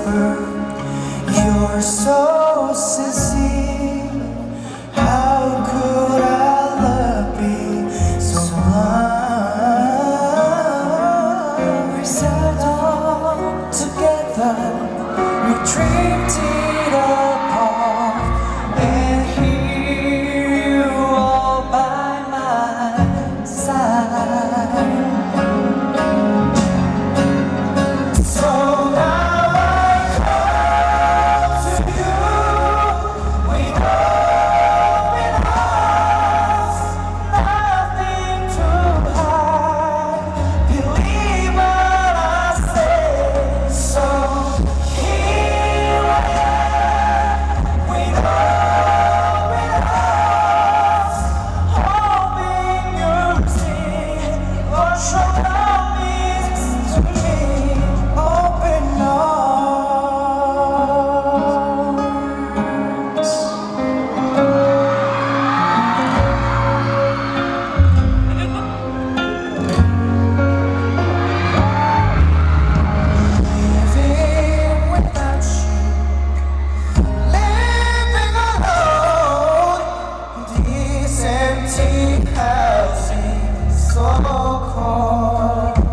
whisper You're so sincere How could I love be so blind? she has seemed so cold.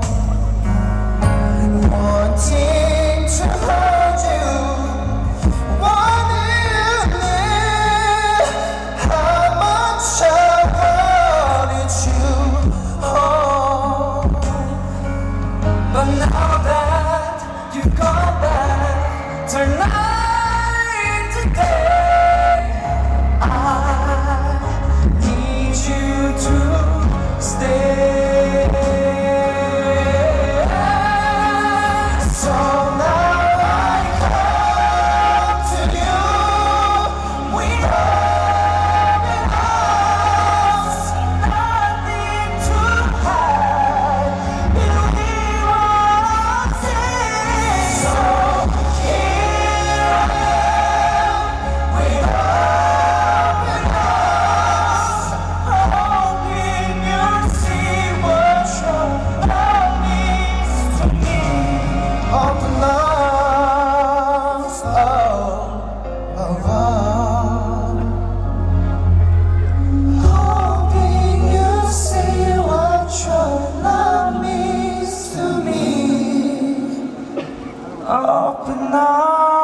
open up.